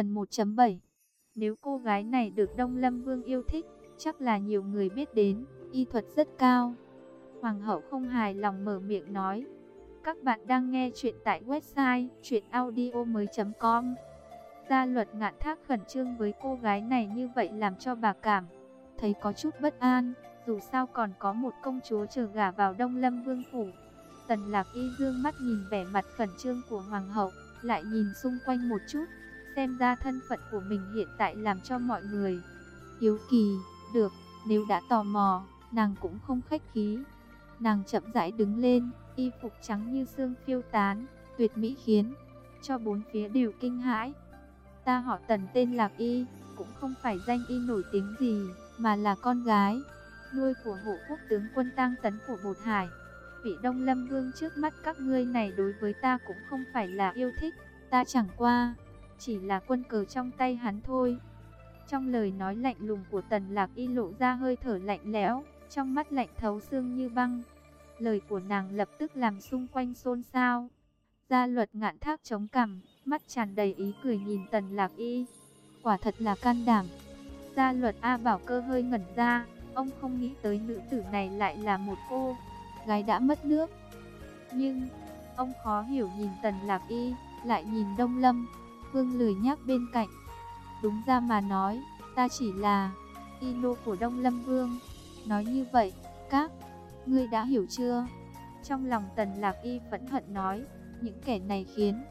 Phần 1.7 Nếu cô gái này được Đông Lâm Vương yêu thích, chắc là nhiều người biết đến, y thuật rất cao. Hoàng hậu không hài lòng mở miệng nói. Các bạn đang nghe chuyện tại website chuyenaudio.com Gia luật ngạn thác khẩn trương với cô gái này như vậy làm cho bà cảm. Thấy có chút bất an, dù sao còn có một công chúa chờ gả vào Đông Lâm Vương Phủ. Tần lạc y dương mắt nhìn vẻ mặt khẩn trương của Hoàng hậu, lại nhìn xung quanh một chút, xem ra thân phận của mình hiện tại làm cho mọi người. Hiếu kỳ, được, nếu đã tò mò, nàng cũng không khách khí. Nàng chậm rãi đứng lên, y phục trắng như xương phiêu tán, tuyệt mỹ khiến cho bốn phía đều kinh hãi. Ta họ Tần tên Lạc Y, cũng không phải danh y nổi tiếng gì, mà là con gái nuôi của hộ quốc tướng quân Tang Tấn của Bột Hải. Vị Đông Lâm Vương trước mắt các ngươi này đối với ta cũng không phải là yêu thích, ta chẳng qua chỉ là quân cờ trong tay hắn thôi. Trong lời nói lạnh lùng của Tần Lạc Y lộ ra hơi thở lạnh lẽo, trong mắt lạnh thấu xương như băng. Lời của nàng lập tức làm xung quanh xôn xao. Gia luật ngạn thác chống cằm, mắt tràn đầy ý cười nhìn Tần Lạc Y. Quả thật là can đảm. Gia luật A Bảo Cơ hơi ngẩn ra, ông không nghĩ tới nữ tử này lại là một cô gái đã mất nước. Nhưng, ông khó hiểu nhìn Tần Lạc Y, lại nhìn Đông Lâm, Vương lười nhác bên cạnh. Đúng ra mà nói, ta chỉ là Ino của Đông Lâm Vương. Nói như vậy, các ngươi đã hiểu chưa? Trong lòng Tần Lạc Y vẫn hận nói, những kẻ này khiến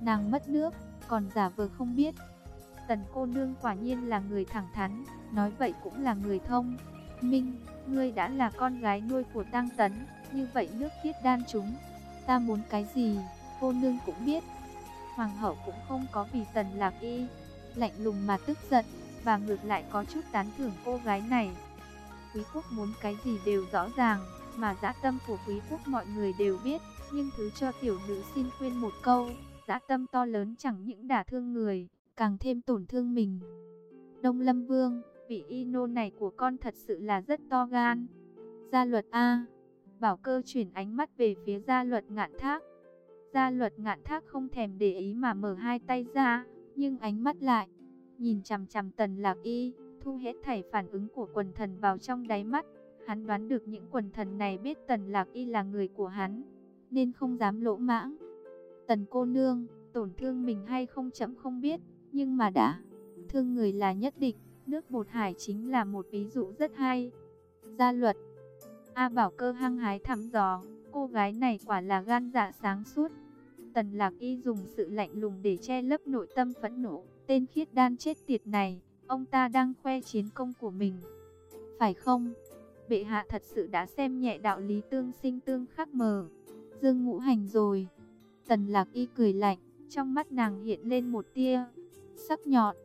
nàng mất nước, còn giả vờ không biết. Tần cô nương quả nhiên là người thẳng thắn, nói vậy cũng là người thông. Minh, ngươi đã là con gái nuôi của Tăng Tấn, như vậy nước khiết đan chúng, ta muốn cái gì, cô nương cũng biết. Hoàng hậu cũng không có vì Tần Lạc Y, lạnh lùng mà tức giận, và ngược lại có chút tán thưởng cô gái này. Quý quốc muốn cái gì đều rõ ràng, mà dã tâm của quý quốc mọi người đều biết, nhưng thứ cho tiểu nữ xin khuyên một câu, dã tâm to lớn chẳng những đả thương người, càng thêm tổn thương mình. Đông Lâm Vương, vị y nô này của con thật sự là rất to gan. Gia luật A, bảo cơ chuyển ánh mắt về phía gia luật ngạn thác. Gia luật ngạn thác không thèm để ý mà mở hai tay ra, nhưng ánh mắt lại, nhìn chằm chằm tần lạc y, thu hết thảy phản ứng của quần thần vào trong đáy mắt. Hắn đoán được những quần thần này biết tần lạc y là người của hắn, nên không dám lỗ mãng. Tần cô nương, tổn thương mình hay không chậm không biết, nhưng mà đã, thương người là nhất định, nước bột hải chính là một ví dụ rất hay. Gia luật A Bảo Cơ hăng hái thăm dò, cô gái này quả là gan dạ sáng suốt. Tần Lạc Y dùng sự lạnh lùng để che lấp nội tâm phẫn nộ, tên khiết đan chết tiệt này, ông ta đang khoe chiến công của mình. Phải không? Bệ hạ thật sự đã xem nhẹ đạo lý tương sinh tương khắc mờ. Dương ngũ hành rồi. Tần Lạc Y cười lạnh, trong mắt nàng hiện lên một tia sắc nhọn.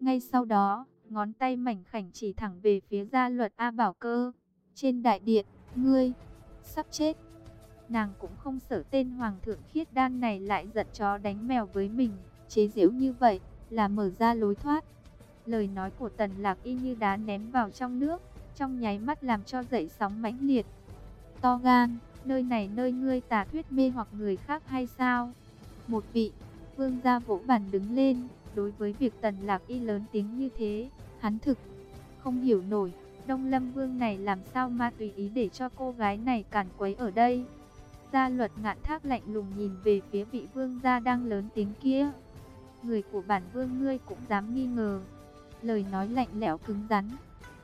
Ngay sau đó, ngón tay mảnh khảnh chỉ thẳng về phía gia luật A Bảo Cơ. Trên đại điện, ngươi, sắp chết. Nàng cũng không sợ tên hoàng thượng khiết đan này lại giận chó đánh mèo với mình, chế giễu như vậy, là mở ra lối thoát. Lời nói của tần lạc y như đá ném vào trong nước, trong nháy mắt làm cho dậy sóng mãnh liệt. To gan, nơi này nơi ngươi tà thuyết mê hoặc người khác hay sao? Một vị, vương gia vỗ bàn đứng lên, đối với việc tần lạc y lớn tiếng như thế, hắn thực, không hiểu nổi. Đông Lâm Vương này làm sao mà tùy ý để cho cô gái này cản quấy ở đây. Gia luật ngạn thác lạnh lùng nhìn về phía vị vương gia đang lớn tiếng kia. Người của bản vương ngươi cũng dám nghi ngờ. Lời nói lạnh lẽo cứng rắn,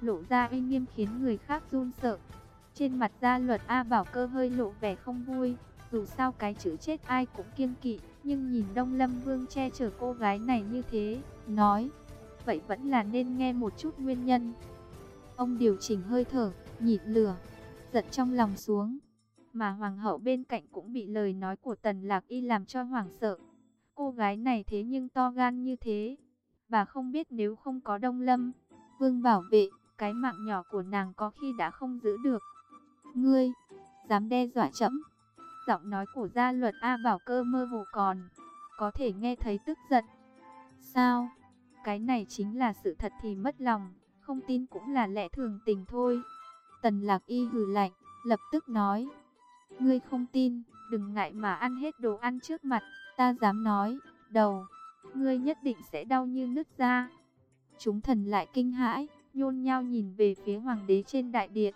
lộ ra uy nghiêm khiến người khác run sợ. Trên mặt gia luật A Bảo Cơ hơi lộ vẻ không vui, dù sao cái chữ chết ai cũng kiêng kỵ, nhưng nhìn Đông Lâm Vương che chở cô gái này như thế, nói, vậy vẫn là nên nghe một chút nguyên nhân. Ông điều chỉnh hơi thở, nhịn lửa, giận trong lòng xuống. Mà hoàng hậu bên cạnh cũng bị lời nói của tần lạc y làm cho hoảng sợ. Cô gái này thế nhưng to gan như thế. Bà không biết nếu không có đông lâm, vương bảo vệ, cái mạng nhỏ của nàng có khi đã không giữ được. Ngươi, dám đe dọa chấm. Giọng nói của gia luật A bảo cơ mơ hồ còn, có thể nghe thấy tức giận. Sao? Cái này chính là sự thật thì mất lòng không tin cũng là lẽ thường tình thôi. Tần lạc y hừ lạnh, lập tức nói. Ngươi không tin, đừng ngại mà ăn hết đồ ăn trước mặt, ta dám nói, đầu, ngươi nhất định sẽ đau như nứt ra. Chúng thần lại kinh hãi, nhôn nhao nhìn về phía hoàng đế trên đại điện.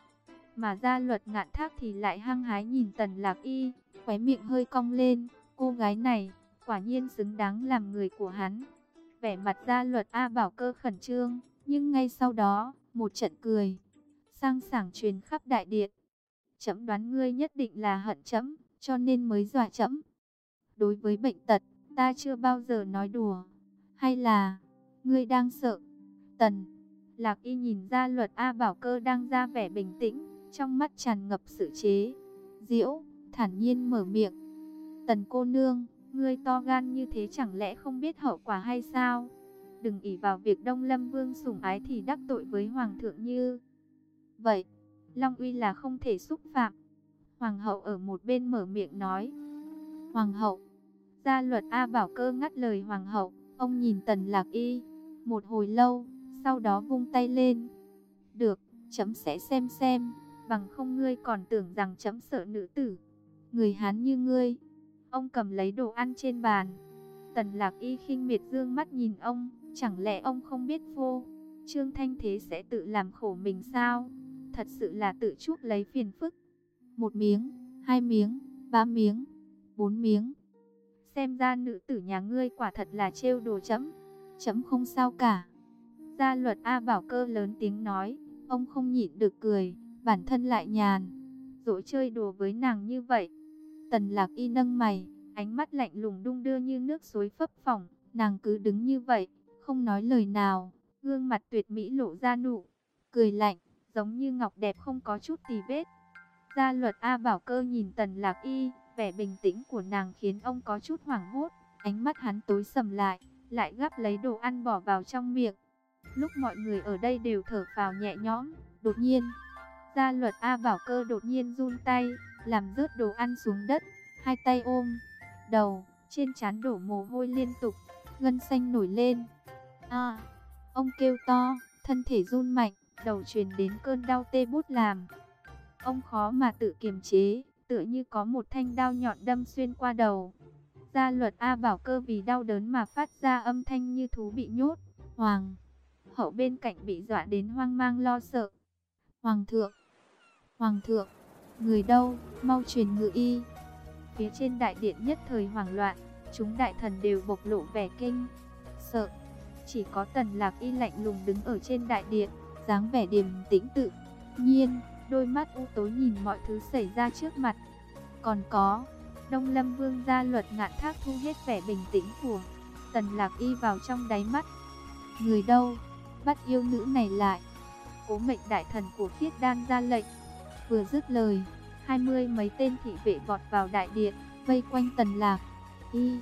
Mà gia luật ngạn thác thì lại hăng hái nhìn tần lạc y, khóe miệng hơi cong lên. Cô gái này, quả nhiên xứng đáng làm người của hắn. Vẻ mặt gia luật A bảo cơ khẩn trương, nhưng ngay sau đó, một trận cười, sang sảng truyền khắp đại điện. Chấm đoán ngươi nhất định là hận chấm, cho nên mới dọa chấm. Đối với bệnh tật, ta chưa bao giờ nói đùa. Hay là, ngươi đang sợ? Tần, lạc y nhìn ra luật A bảo cơ đang ra vẻ bình tĩnh, trong mắt tràn ngập sự chế. Diễu, thản nhiên mở miệng. Tần cô nương, ngươi to gan như thế chẳng lẽ không biết hậu quả hay sao? Đừng ỷ vào việc Đông Lâm Vương sủng ái thì đắc tội với Hoàng thượng như. Vậy, Long uy là không thể xúc phạm. Hoàng hậu ở một bên mở miệng nói. Hoàng hậu, gia luật A bảo cơ ngắt lời Hoàng hậu, ông nhìn tần lạc y, một hồi lâu, sau đó vung tay lên. Được, chấm sẽ xem xem, bằng không ngươi còn tưởng rằng chấm sợ nữ tử. Người Hán như ngươi, ông cầm lấy đồ ăn trên bàn. Tần lạc y khinh miệt dương mắt nhìn ông, chẳng lẽ ông không biết vô, Trương Thanh Thế sẽ tự làm khổ mình sao? Thật sự là tự chuốc lấy phiền phức. Một miếng, hai miếng, ba miếng, bốn miếng. Xem ra nữ tử nhà ngươi quả thật là trêu đồ chấm. Chấm không sao cả. Gia luật A Bảo Cơ lớn tiếng nói, ông không nhịn được cười, bản thân lại nhàn. Dỗi chơi đùa với nàng như vậy. Tần lạc y nâng mày, ánh mắt lạnh lùng đung đưa như nước suối phấp phỏng. Nàng cứ đứng như vậy, không nói lời nào. Gương mặt tuyệt mỹ lộ ra nụ, cười lạnh, giống như ngọc đẹp không có chút tì vết. Gia luật A Bảo Cơ nhìn Tần Lạc Y, vẻ bình tĩnh của nàng khiến ông có chút hoảng hốt, ánh mắt hắn tối sầm lại, lại gắp lấy đồ ăn bỏ vào trong miệng. Lúc mọi người ở đây đều thở phào nhẹ nhõm, đột nhiên, Gia luật A Bảo Cơ đột nhiên run tay, làm rớt đồ ăn xuống đất, hai tay ôm đầu, trên trán đổ mồ hôi liên tục, gân xanh nổi lên. A, ông kêu to, thân thể run mạnh, đầu truyền đến cơn đau tê bút làm. Ông khó mà tự kiềm chế, tựa như có một thanh đao nhọn đâm xuyên qua đầu. Gia luật A bảo cơ vì đau đớn mà phát ra âm thanh như thú bị nhốt. Hoàng, hậu bên cạnh bị dọa đến hoang mang lo sợ. Hoàng thượng, Hoàng thượng, người đâu, mau truyền ngự y. Phía trên đại điện nhất thời hoảng loạn, chúng đại thần đều bộc lộ vẻ kinh, sợ. Chỉ có tần lạc y lạnh lùng đứng ở trên đại điện, dáng vẻ điềm tĩnh tự nhiên, đôi mắt u tối nhìn mọi thứ xảy ra trước mặt. Còn có, Đông Lâm Vương gia luật ngạn thác thu hết vẻ bình tĩnh của Tần Lạc Y vào trong đáy mắt. Người đâu, bắt yêu nữ này lại. Cố mệnh đại thần của Khiết Đan ra lệnh. Vừa dứt lời, hai mươi mấy tên thị vệ vọt vào đại điện, vây quanh Tần Lạc Y.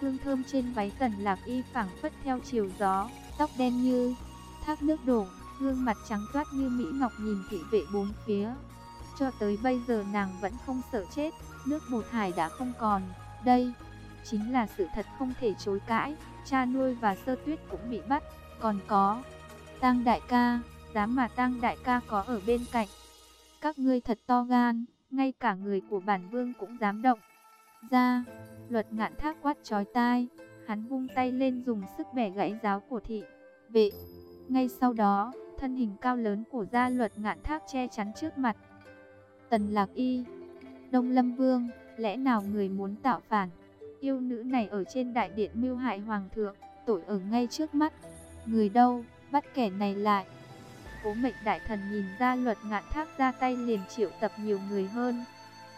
Hương thơm trên váy Tần Lạc Y phảng phất theo chiều gió, tóc đen như thác nước đổ gương mặt trắng toát như Mỹ Ngọc nhìn thị vệ bốn phía. Cho tới bây giờ nàng vẫn không sợ chết, nước bột hải đã không còn. Đây, chính là sự thật không thể chối cãi, cha nuôi và sơ tuyết cũng bị bắt. Còn có, tang đại ca, dám mà tang đại ca có ở bên cạnh. Các ngươi thật to gan, ngay cả người của bản vương cũng dám động. Ra, luật ngạn thác quát chói tai, hắn vung tay lên dùng sức bẻ gãy giáo của thị vệ. Ngay sau đó, thân hình cao lớn của gia luật ngạn thác che chắn trước mặt. Tần Lạc Y, Đông Lâm Vương, lẽ nào người muốn tạo phản? Yêu nữ này ở trên đại điện mưu hại hoàng thượng, tội ở ngay trước mắt. Người đâu, bắt kẻ này lại. Cố mệnh đại thần nhìn ra luật ngạn thác ra tay liền triệu tập nhiều người hơn.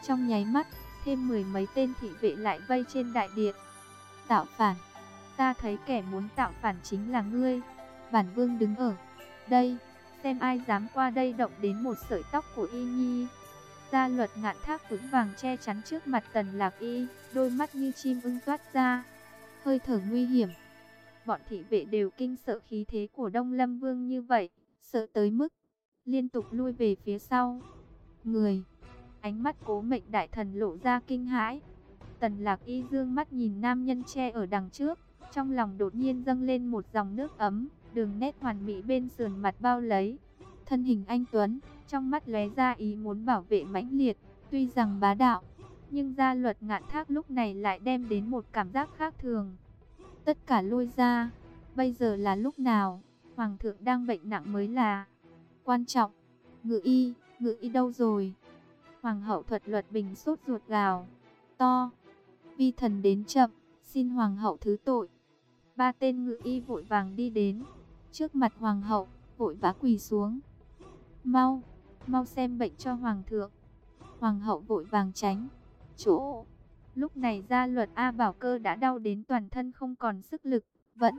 Trong nháy mắt, thêm mười mấy tên thị vệ lại vây trên đại điện. Tạo phản, ta thấy kẻ muốn tạo phản chính là ngươi. Bản vương đứng ở đây, xem ai dám qua đây động đến một sợi tóc của y nhi. Gia luật ngạn thác vững vàng che chắn trước mặt tần lạc y, đôi mắt như chim ưng toát ra, hơi thở nguy hiểm. Bọn thị vệ đều kinh sợ khí thế của Đông Lâm Vương như vậy, sợ tới mức liên tục lui về phía sau. Người, ánh mắt cố mệnh đại thần lộ ra kinh hãi. Tần lạc y dương mắt nhìn nam nhân che ở đằng trước, trong lòng đột nhiên dâng lên một dòng nước ấm đường nét hoàn mỹ bên sườn mặt bao lấy. Thân hình anh Tuấn, trong mắt lóe ra ý muốn bảo vệ mãnh liệt, tuy rằng bá đạo, nhưng gia luật ngạn thác lúc này lại đem đến một cảm giác khác thường. tất cả lui ra. Bây giờ là lúc nào? Hoàng thượng đang bệnh nặng mới là quan trọng. Ngự y, ngự y đâu rồi? Hoàng hậu thuật luật bình sốt ruột gào. To. Vi thần đến chậm, xin hoàng hậu thứ tội. Ba tên ngự y vội vàng đi đến. Trước mặt hoàng hậu, vội vã quỳ xuống. Mau, mau xem bệnh cho hoàng thượng. Hoàng hậu vội vàng tránh. Chỗ. Lúc này gia luật A Bảo Cơ đã đau đến toàn thân không còn sức lực, vẫn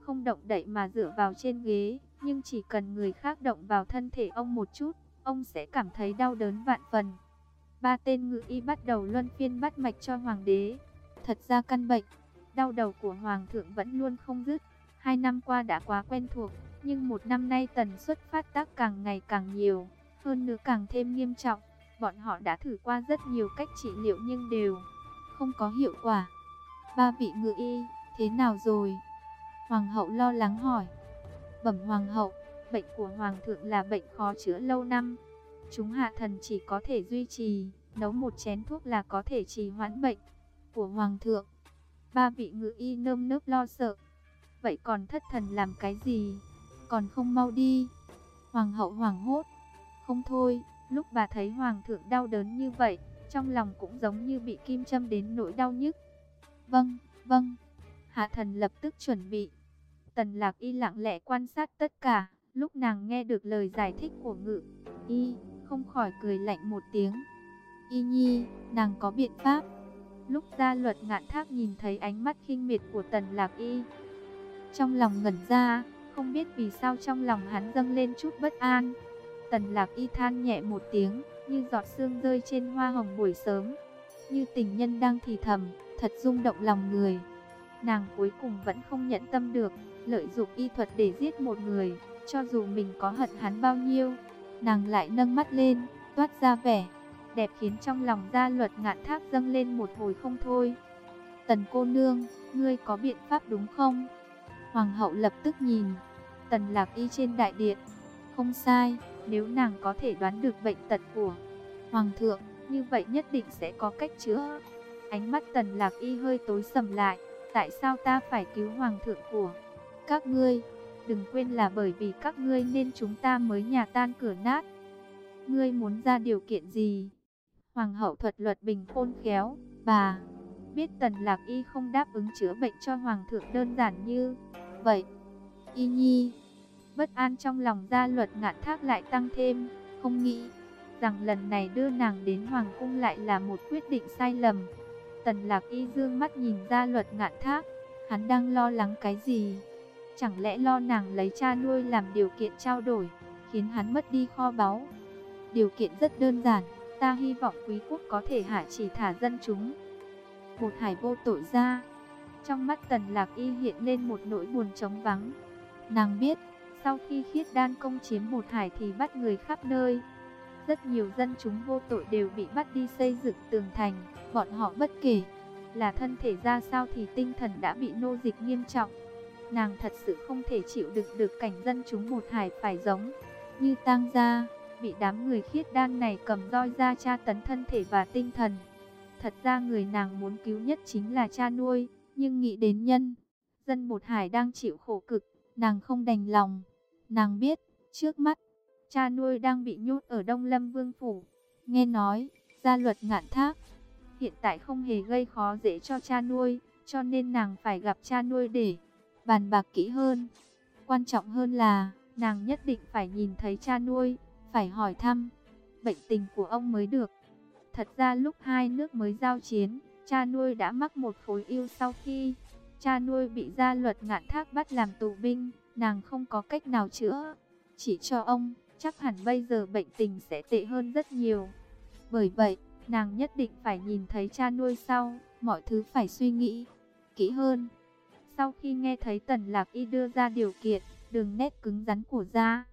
không động đậy mà dựa vào trên ghế, nhưng chỉ cần người khác động vào thân thể ông một chút, ông sẽ cảm thấy đau đớn vạn phần. Ba tên ngự y bắt đầu luân phiên bắt mạch cho hoàng đế. Thật ra căn bệnh, đau đầu của hoàng thượng vẫn luôn không dứt. Hai năm qua đã quá quen thuộc, nhưng một năm nay tần suất phát tác càng ngày càng nhiều, hơn nữa càng thêm nghiêm trọng. Bọn họ đã thử qua rất nhiều cách trị liệu nhưng đều không có hiệu quả. Ba vị ngự y, thế nào rồi? Hoàng hậu lo lắng hỏi. Bẩm hoàng hậu, bệnh của hoàng thượng là bệnh khó chữa lâu năm. Chúng hạ thần chỉ có thể duy trì, nấu một chén thuốc là có thể trì hoãn bệnh của hoàng thượng. Ba vị ngự y nơm nớp lo sợ. Vậy còn thất thần làm cái gì? Còn không mau đi. Hoàng hậu hoàng hốt. Không thôi, lúc bà thấy hoàng thượng đau đớn như vậy, trong lòng cũng giống như bị kim châm đến nỗi đau nhức. Vâng, vâng. Hạ thần lập tức chuẩn bị. Tần lạc y lặng lẽ quan sát tất cả, lúc nàng nghe được lời giải thích của ngự. Y, không khỏi cười lạnh một tiếng. Y nhi, nàng có biện pháp. Lúc ra luật ngạn thác nhìn thấy ánh mắt khinh miệt của tần lạc y. Trong lòng ngẩn ra, không biết vì sao trong lòng hắn dâng lên chút bất an. Tần lạc y than nhẹ một tiếng, như giọt sương rơi trên hoa hồng buổi sớm. Như tình nhân đang thì thầm, thật rung động lòng người. Nàng cuối cùng vẫn không nhận tâm được, lợi dụng y thuật để giết một người, cho dù mình có hận hắn bao nhiêu. Nàng lại nâng mắt lên, toát ra vẻ, đẹp khiến trong lòng gia luật ngạn thác dâng lên một hồi không thôi. Tần cô nương, ngươi có biện pháp đúng không? Hoàng hậu lập tức nhìn, tần lạc y trên đại điện. Không sai, nếu nàng có thể đoán được bệnh tật của Hoàng thượng, như vậy nhất định sẽ có cách chữa. Ánh mắt tần lạc y hơi tối sầm lại, tại sao ta phải cứu Hoàng thượng của các ngươi? Đừng quên là bởi vì các ngươi nên chúng ta mới nhà tan cửa nát. Ngươi muốn ra điều kiện gì? Hoàng hậu thuật luật bình khôn khéo, bà biết tần lạc y không đáp ứng chữa bệnh cho Hoàng thượng đơn giản như vậy. Y nhi, bất an trong lòng gia luật ngạn thác lại tăng thêm, không nghĩ rằng lần này đưa nàng đến Hoàng cung lại là một quyết định sai lầm. Tần lạc y dương mắt nhìn gia luật ngạn thác, hắn đang lo lắng cái gì? Chẳng lẽ lo nàng lấy cha nuôi làm điều kiện trao đổi, khiến hắn mất đi kho báu? Điều kiện rất đơn giản, ta hy vọng quý quốc có thể hạ chỉ thả dân chúng. Một hải vô tội ra, trong mắt tần lạc y hiện lên một nỗi buồn trống vắng. Nàng biết, sau khi khiết đan công chiếm một hải thì bắt người khắp nơi. Rất nhiều dân chúng vô tội đều bị bắt đi xây dựng tường thành, bọn họ bất kể là thân thể ra sao thì tinh thần đã bị nô dịch nghiêm trọng. Nàng thật sự không thể chịu đựng được cảnh dân chúng một hải phải giống như tang gia, bị đám người khiết đan này cầm roi ra tra tấn thân thể và tinh thần. Thật ra người nàng muốn cứu nhất chính là cha nuôi, nhưng nghĩ đến nhân, dân một hải đang chịu khổ cực, nàng không đành lòng. Nàng biết, trước mắt, cha nuôi đang bị nhốt ở Đông Lâm Vương Phủ. Nghe nói, gia luật ngạn thác, hiện tại không hề gây khó dễ cho cha nuôi, cho nên nàng phải gặp cha nuôi để bàn bạc kỹ hơn. Quan trọng hơn là, nàng nhất định phải nhìn thấy cha nuôi, phải hỏi thăm bệnh tình của ông mới được. Thật ra lúc hai nước mới giao chiến, cha nuôi đã mắc một khối yêu sau khi cha nuôi bị gia luật ngạn thác bắt làm tù binh, nàng không có cách nào chữa. Chỉ cho ông, chắc hẳn bây giờ bệnh tình sẽ tệ hơn rất nhiều. Bởi vậy, nàng nhất định phải nhìn thấy cha nuôi sau, mọi thứ phải suy nghĩ kỹ hơn. Sau khi nghe thấy Tần Lạc Y đưa ra điều kiện, đường nét cứng rắn của gia,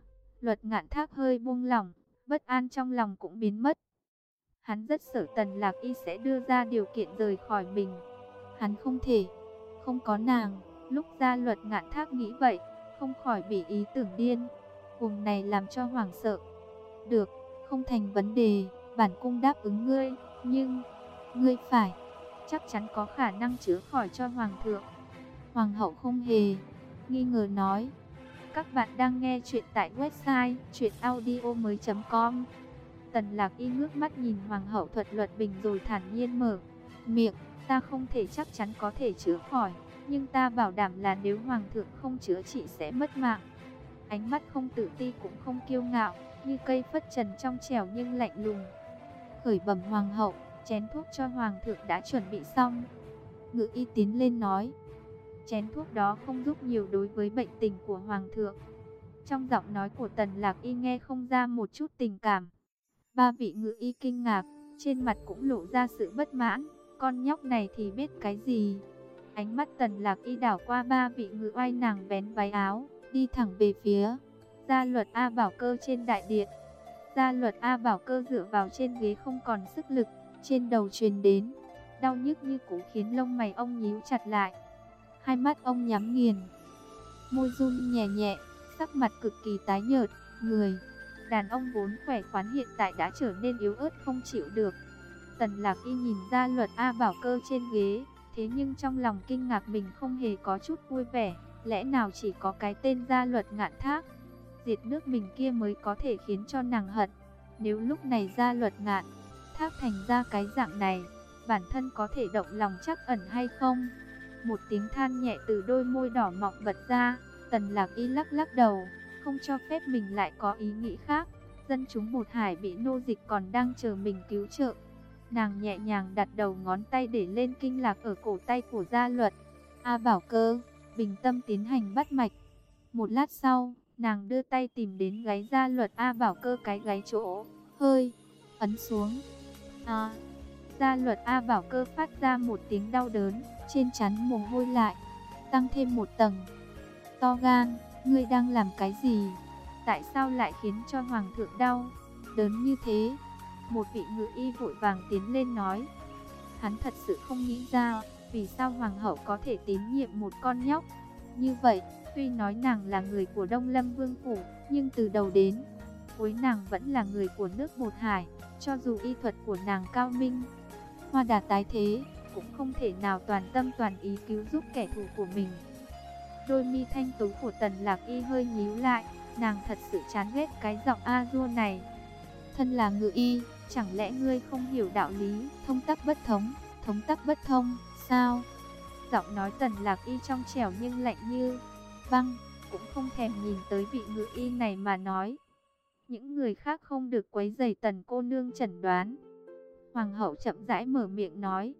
luật ngạn thác hơi buông lỏng, bất an trong lòng cũng biến mất. Hắn rất sợ Tần Lạc Y sẽ đưa ra điều kiện rời khỏi mình. Hắn không thể, không có nàng. Lúc ra luật ngạn thác nghĩ vậy, không khỏi bị ý tưởng điên. Vùng này làm cho hoảng sợ. Được, không thành vấn đề, bản cung đáp ứng ngươi, nhưng ngươi phải chắc chắn có khả năng chữa khỏi cho hoàng thượng. Hoàng hậu không hề nghi ngờ nói. Các bạn đang nghe chuyện tại website chuyenaudio.com Tần lạc y ngước mắt nhìn Hoàng hậu thuật luật bình rồi thản nhiên mở miệng. Ta không thể chắc chắn có thể chữa khỏi, nhưng ta bảo đảm là nếu Hoàng thượng không chữa trị sẽ mất mạng. Ánh mắt không tự ti cũng không kiêu ngạo, như cây phất trần trong trẻo nhưng lạnh lùng. Khởi bẩm Hoàng hậu, chén thuốc cho Hoàng thượng đã chuẩn bị xong. Ngự y tiến lên nói, chén thuốc đó không giúp nhiều đối với bệnh tình của Hoàng thượng. Trong giọng nói của Tần Lạc Y nghe không ra một chút tình cảm. Ba vị ngự y kinh ngạc, trên mặt cũng lộ ra sự bất mãn. Con nhóc này thì biết cái gì? Ánh mắt Tần Lạc Y đảo qua ba vị ngự oai nàng vén váy áo, đi thẳng về phía gia luật A Bảo Cơ trên đại điện. Gia luật A Bảo Cơ dựa vào trên ghế không còn sức lực, trên đầu truyền đến đau nhức như cũ khiến lông mày ông nhíu chặt lại hai mắt ông nhắm nghiền. Môi run nhẹ nhẹ, sắc mặt cực kỳ tái nhợt, người. Đàn ông vốn khỏe khoắn hiện tại đã trở nên yếu ớt không chịu được. Tần lạc y nhìn ra luật A bảo cơ trên ghế, thế nhưng trong lòng kinh ngạc mình không hề có chút vui vẻ, lẽ nào chỉ có cái tên gia luật ngạn thác. Diệt nước mình kia mới có thể khiến cho nàng hận. Nếu lúc này gia luật ngạn, thác thành ra cái dạng này, bản thân có thể động lòng chắc ẩn hay không? Một tiếng than nhẹ từ đôi môi đỏ mọng bật ra, tần lạc y lắc lắc đầu, không cho phép mình lại có ý nghĩ khác. Dân chúng một hải bị nô dịch còn đang chờ mình cứu trợ. Nàng nhẹ nhàng đặt đầu ngón tay để lên kinh lạc ở cổ tay của gia luật. A bảo cơ, bình tâm tiến hành bắt mạch. Một lát sau, nàng đưa tay tìm đến gáy gia luật A bảo cơ cái gáy chỗ, hơi, ấn xuống. À, gia luật A bảo cơ phát ra một tiếng đau đớn, trên chắn mồ hôi lại, tăng thêm một tầng. To gan, ngươi đang làm cái gì? Tại sao lại khiến cho hoàng thượng đau, đớn như thế? Một vị ngự y vội vàng tiến lên nói. Hắn thật sự không nghĩ ra, vì sao hoàng hậu có thể tín nhiệm một con nhóc. Như vậy, tuy nói nàng là người của Đông Lâm Vương Phủ, nhưng từ đầu đến, cuối nàng vẫn là người của nước Bột Hải, cho dù y thuật của nàng cao minh. Hoa đà tái thế, cũng không thể nào toàn tâm toàn ý cứu giúp kẻ thù của mình. Đôi mi thanh tú của Tần Lạc Y hơi nhíu lại, nàng thật sự chán ghét cái giọng a du này. Thân là ngự y, chẳng lẽ ngươi không hiểu đạo lý, thông tắc bất thống, thống tắc bất thông, sao? Giọng nói Tần Lạc Y trong trẻo nhưng lạnh như băng, cũng không thèm nhìn tới vị ngự y này mà nói. Những người khác không được quấy rầy Tần cô nương chẩn đoán. Hoàng hậu chậm rãi mở miệng nói,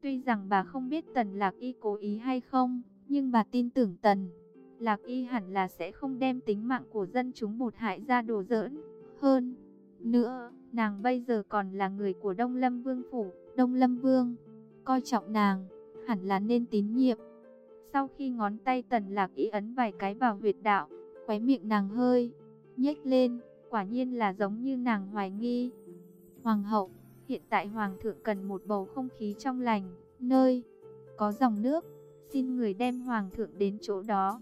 Tuy rằng bà không biết Tần Lạc Y cố ý hay không, nhưng bà tin tưởng Tần Lạc Y hẳn là sẽ không đem tính mạng của dân chúng một hại ra đồ dỡn. Hơn nữa, nàng bây giờ còn là người của Đông Lâm Vương Phủ, Đông Lâm Vương. Coi trọng nàng, hẳn là nên tín nhiệm. Sau khi ngón tay Tần Lạc Y ấn vài cái vào huyệt đạo, khóe miệng nàng hơi nhếch lên, quả nhiên là giống như nàng hoài nghi. Hoàng hậu Hiện tại Hoàng thượng cần một bầu không khí trong lành, nơi có dòng nước. Xin người đem Hoàng thượng đến chỗ đó.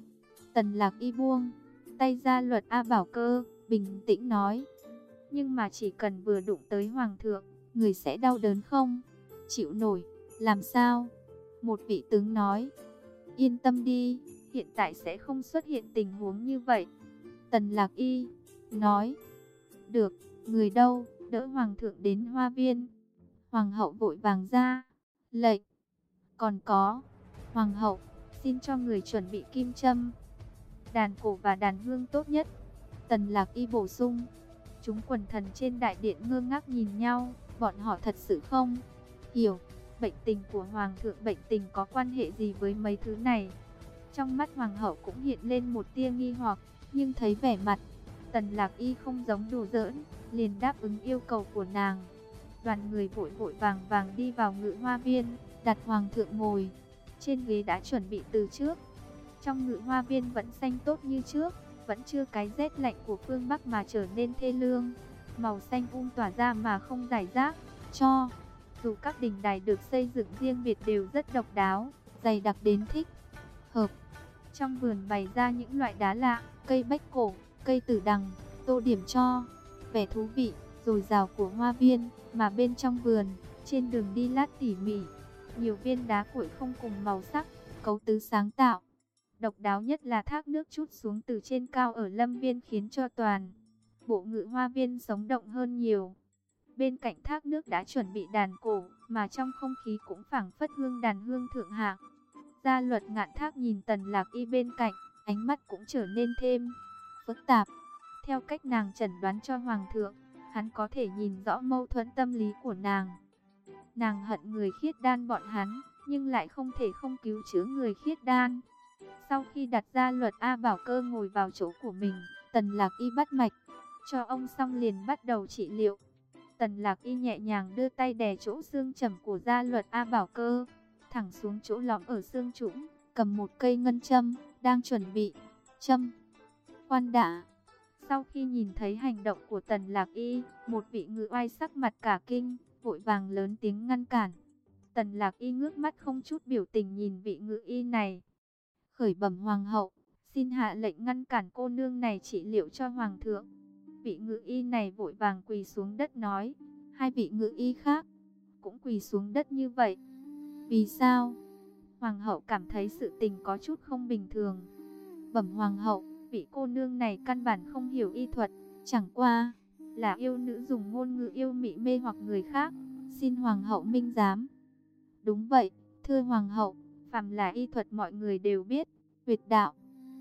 Tần lạc y buông, tay ra luật A Bảo Cơ, bình tĩnh nói. Nhưng mà chỉ cần vừa đụng tới Hoàng thượng, người sẽ đau đớn không? Chịu nổi, làm sao? Một vị tướng nói. Yên tâm đi, hiện tại sẽ không xuất hiện tình huống như vậy. Tần lạc y, nói. Được, người đâu? đỡ hoàng thượng đến hoa viên. Hoàng hậu vội vàng ra, lệnh. Còn có, hoàng hậu, xin cho người chuẩn bị kim châm, đàn cổ và đàn hương tốt nhất. Tần lạc y bổ sung, chúng quần thần trên đại điện ngơ ngác nhìn nhau, bọn họ thật sự không hiểu bệnh tình của hoàng thượng bệnh tình có quan hệ gì với mấy thứ này. Trong mắt hoàng hậu cũng hiện lên một tia nghi hoặc, nhưng thấy vẻ mặt Tần Lạc Y không giống đùa giỡn, liền đáp ứng yêu cầu của nàng. Đoàn người vội vội vàng vàng đi vào ngự hoa viên, đặt hoàng thượng ngồi. Trên ghế đã chuẩn bị từ trước. Trong ngự hoa viên vẫn xanh tốt như trước, vẫn chưa cái rét lạnh của phương Bắc mà trở nên thê lương. Màu xanh um tỏa ra mà không giải rác, cho. Dù các đình đài được xây dựng riêng biệt đều rất độc đáo, dày đặc đến thích, hợp. Trong vườn bày ra những loại đá lạ, cây bách cổ, cây tử đằng, tô điểm cho vẻ thú vị, rồi rào của hoa viên, mà bên trong vườn, trên đường đi lát tỉ mỉ, nhiều viên đá cuội không cùng màu sắc, cấu tứ sáng tạo. Độc đáo nhất là thác nước chút xuống từ trên cao ở lâm viên khiến cho toàn. Bộ ngự hoa viên sống động hơn nhiều. Bên cạnh thác nước đã chuẩn bị đàn cổ, mà trong không khí cũng phảng phất hương đàn hương thượng hạng. Gia luật ngạn thác nhìn tần lạc y bên cạnh, ánh mắt cũng trở nên thêm phức tạp. Theo cách nàng chẩn đoán cho hoàng thượng, hắn có thể nhìn rõ mâu thuẫn tâm lý của nàng. Nàng hận người khiết đan bọn hắn, nhưng lại không thể không cứu chữa người khiết đan. Sau khi đặt ra luật A Bảo Cơ ngồi vào chỗ của mình, Tần Lạc Y bắt mạch, cho ông xong liền bắt đầu trị liệu. Tần Lạc Y nhẹ nhàng đưa tay đè chỗ xương trầm của gia luật A Bảo Cơ, thẳng xuống chỗ lõm ở xương trũng, cầm một cây ngân châm, đang chuẩn bị châm. Khoan đã. Sau khi nhìn thấy hành động của Tần Lạc Y, một vị ngự oai sắc mặt cả kinh, vội vàng lớn tiếng ngăn cản. Tần Lạc Y ngước mắt không chút biểu tình nhìn vị ngự y này. Khởi bẩm hoàng hậu, xin hạ lệnh ngăn cản cô nương này trị liệu cho hoàng thượng. Vị ngự y này vội vàng quỳ xuống đất nói, hai vị ngự y khác cũng quỳ xuống đất như vậy. Vì sao? Hoàng hậu cảm thấy sự tình có chút không bình thường. Bẩm hoàng hậu, vị cô nương này căn bản không hiểu y thuật, chẳng qua là yêu nữ dùng ngôn ngữ yêu mị mê hoặc người khác. Xin hoàng hậu minh giám. Đúng vậy, thưa hoàng hậu, phàm là y thuật mọi người đều biết, huyệt đạo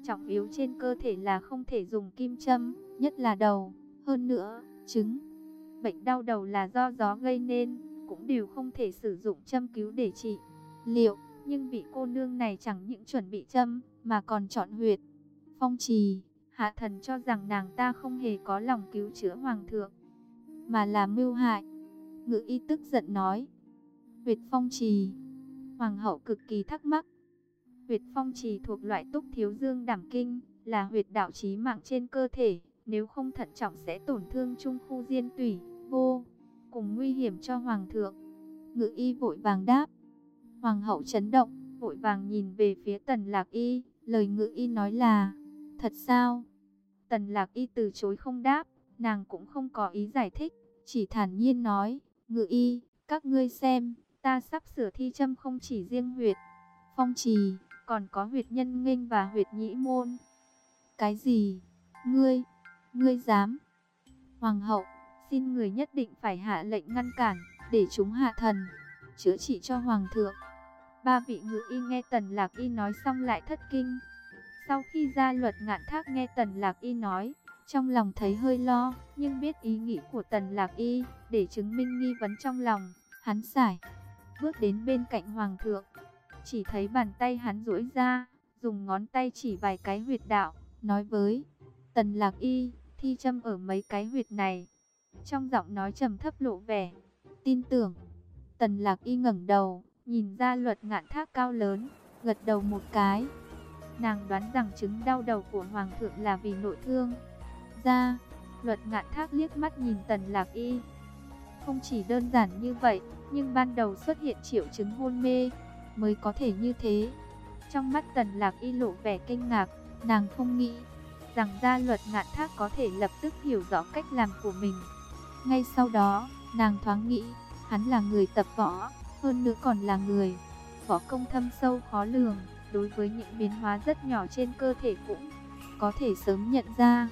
trọng yếu trên cơ thể là không thể dùng kim châm, nhất là đầu, hơn nữa, trứng. Bệnh đau đầu là do gió gây nên, cũng đều không thể sử dụng châm cứu để trị. Liệu, nhưng vị cô nương này chẳng những chuẩn bị châm, mà còn chọn huyệt. Phong trì, hạ thần cho rằng nàng ta không hề có lòng cứu chữa hoàng thượng, mà là mưu hại. Ngự y tức giận nói, huyệt phong trì, hoàng hậu cực kỳ thắc mắc. Huyệt phong trì thuộc loại túc thiếu dương đảm kinh, là huyệt đạo trí mạng trên cơ thể, nếu không thận trọng sẽ tổn thương trung khu diên tủy, vô, cùng nguy hiểm cho hoàng thượng. Ngự y vội vàng đáp, hoàng hậu chấn động, vội vàng nhìn về phía tần lạc y, lời ngự y nói là, thật sao? Tần lạc y từ chối không đáp, nàng cũng không có ý giải thích, chỉ thản nhiên nói, ngự y, các ngươi xem, ta sắp sửa thi châm không chỉ riêng huyệt, phong trì, còn có huyệt nhân nghênh và huyệt nhĩ môn. Cái gì? Ngươi, ngươi dám? Hoàng hậu, xin người nhất định phải hạ lệnh ngăn cản, để chúng hạ thần, chữa trị cho hoàng thượng. Ba vị ngự y nghe tần lạc y nói xong lại thất kinh. Sau khi ra luật ngạn thác nghe tần lạc y nói, trong lòng thấy hơi lo, nhưng biết ý nghĩ của tần lạc y, để chứng minh nghi vấn trong lòng, hắn xải, Bước đến bên cạnh hoàng thượng, chỉ thấy bàn tay hắn duỗi ra, dùng ngón tay chỉ vài cái huyệt đạo, nói với Tần Lạc Y, thi châm ở mấy cái huyệt này. Trong giọng nói trầm thấp lộ vẻ, tin tưởng. Tần Lạc Y ngẩng đầu, nhìn ra luật ngạn thác cao lớn, gật đầu một cái. Nàng đoán rằng chứng đau đầu của Hoàng thượng là vì nội thương. Ra, luật ngạn thác liếc mắt nhìn Tần Lạc Y. Không chỉ đơn giản như vậy, nhưng ban đầu xuất hiện triệu chứng hôn mê, mới có thể như thế. Trong mắt Tần Lạc Y lộ vẻ kinh ngạc, nàng không nghĩ rằng gia luật ngạn thác có thể lập tức hiểu rõ cách làm của mình. Ngay sau đó, nàng thoáng nghĩ, hắn là người tập võ, hơn nữa còn là người võ công thâm sâu khó lường, đối với những biến hóa rất nhỏ trên cơ thể cũng có thể sớm nhận ra.